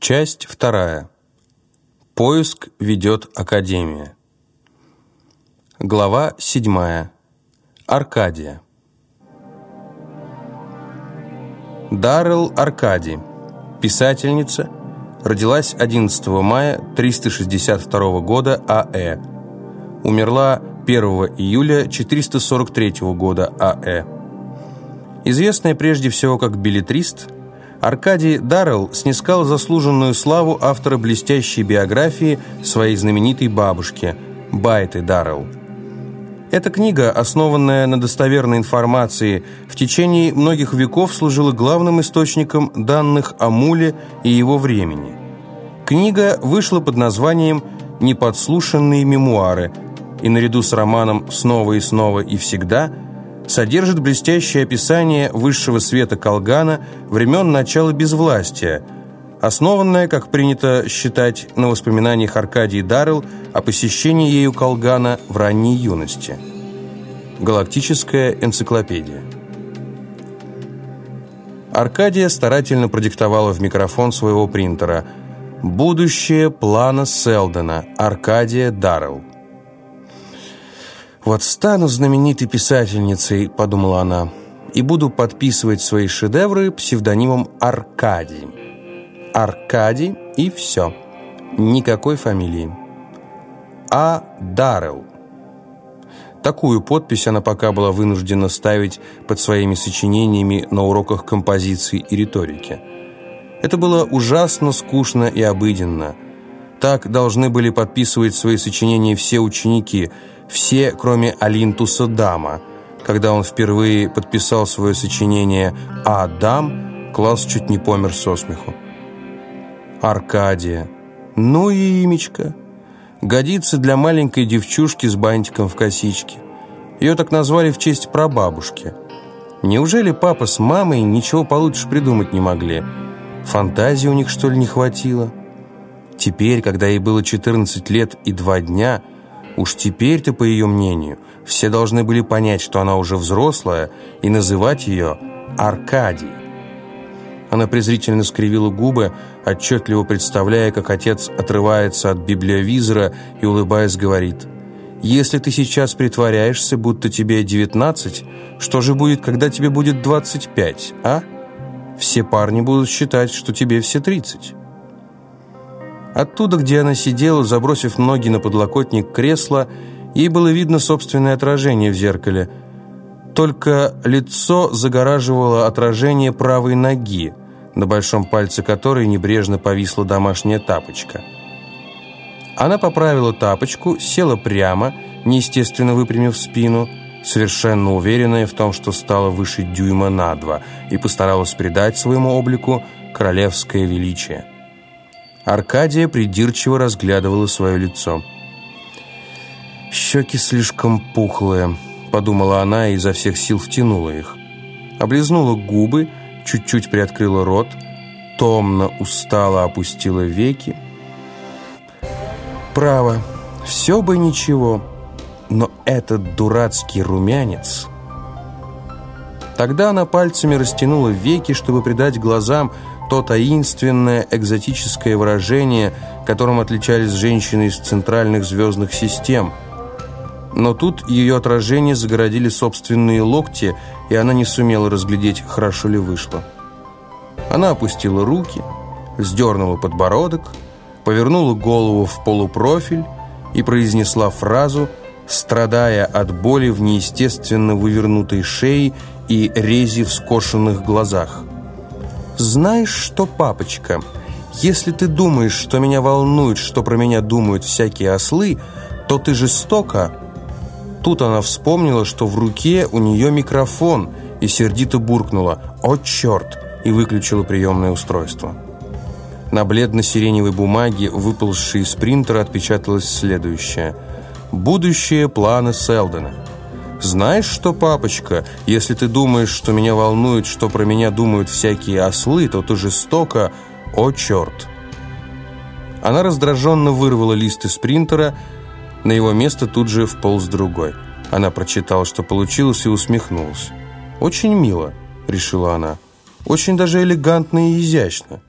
Часть вторая. Поиск ведет Академия. Глава седьмая. Аркадия. Даррелл Аркади, писательница, родилась 11 мая 362 года АЭ. Умерла 1 июля 443 года АЭ. Известная прежде всего как билетрист – Аркадий Даррелл снискал заслуженную славу автора блестящей биографии своей знаменитой бабушки Байты Даррелл. Эта книга, основанная на достоверной информации, в течение многих веков служила главным источником данных о Муле и его времени. Книга вышла под названием «Неподслушанные мемуары» и наряду с романом «Снова и снова и всегда» содержит блестящее описание высшего света Колгана времен начала безвластия, основанное, как принято считать, на воспоминаниях Аркадии Даррелл о посещении ею Колгана в ранней юности. Галактическая энциклопедия. Аркадия старательно продиктовала в микрофон своего принтера «Будущее плана Селдона. Аркадия Даррелл». «Вот стану знаменитой писательницей», — подумала она, «и буду подписывать свои шедевры псевдонимом Аркадий». Аркадий и все. Никакой фамилии. А. Даррелл. Такую подпись она пока была вынуждена ставить под своими сочинениями на уроках композиции и риторики. Это было ужасно скучно и обыденно. Так должны были подписывать свои сочинения все ученики – все, кроме Алинтуса Дама. Когда он впервые подписал свое сочинение «Адам», класс чуть не помер со смеху. Аркадия. Ну и имечко. Годится для маленькой девчушки с бантиком в косичке. Ее так назвали в честь прабабушки. Неужели папа с мамой ничего получше придумать не могли? Фантазии у них, что ли, не хватило? Теперь, когда ей было 14 лет и два дня, Уж теперь-то, по ее мнению, все должны были понять, что она уже взрослая, и называть ее Аркадий. Она презрительно скривила губы, отчетливо представляя, как отец отрывается от библиовизора и, улыбаясь, говорит «Если ты сейчас притворяешься, будто тебе 19, что же будет, когда тебе будет 25, а? Все парни будут считать, что тебе все 30». Оттуда, где она сидела, забросив ноги на подлокотник кресла, ей было видно собственное отражение в зеркале. Только лицо загораживало отражение правой ноги, на большом пальце которой небрежно повисла домашняя тапочка. Она поправила тапочку, села прямо, неестественно выпрямив спину, совершенно уверенная в том, что стала выше дюйма на два, и постаралась придать своему облику королевское величие. Аркадия придирчиво разглядывала свое лицо. «Щеки слишком пухлые», — подумала она и изо всех сил втянула их. Облизнула губы, чуть-чуть приоткрыла рот, томно, устало опустила веки. «Право, все бы ничего, но этот дурацкий румянец...» Тогда она пальцами растянула веки, чтобы придать глазам то таинственное экзотическое выражение, которым отличались женщины из центральных звездных систем. Но тут ее отражение загородили собственные локти, и она не сумела разглядеть, хорошо ли вышло. Она опустила руки, сдернула подбородок, повернула голову в полупрофиль и произнесла фразу, страдая от боли в неестественно вывернутой шее и рези в скошенных глазах. «Знаешь что, папочка, если ты думаешь, что меня волнует, что про меня думают всякие ослы, то ты жестоко...» Тут она вспомнила, что в руке у нее микрофон, и сердито буркнула «О, черт!» и выключила приемное устройство. На бледно-сиреневой бумаге, выползшей из принтера, отпечаталось следующее «Будущее планы Селдона». «Знаешь что, папочка, если ты думаешь, что меня волнует, что про меня думают всякие ослы, то ты жестоко... О, черт!» Она раздраженно вырвала лист из принтера, на его место тут же вполз другой. Она прочитала, что получилось, и усмехнулась. «Очень мило», — решила она. «Очень даже элегантно и изящно».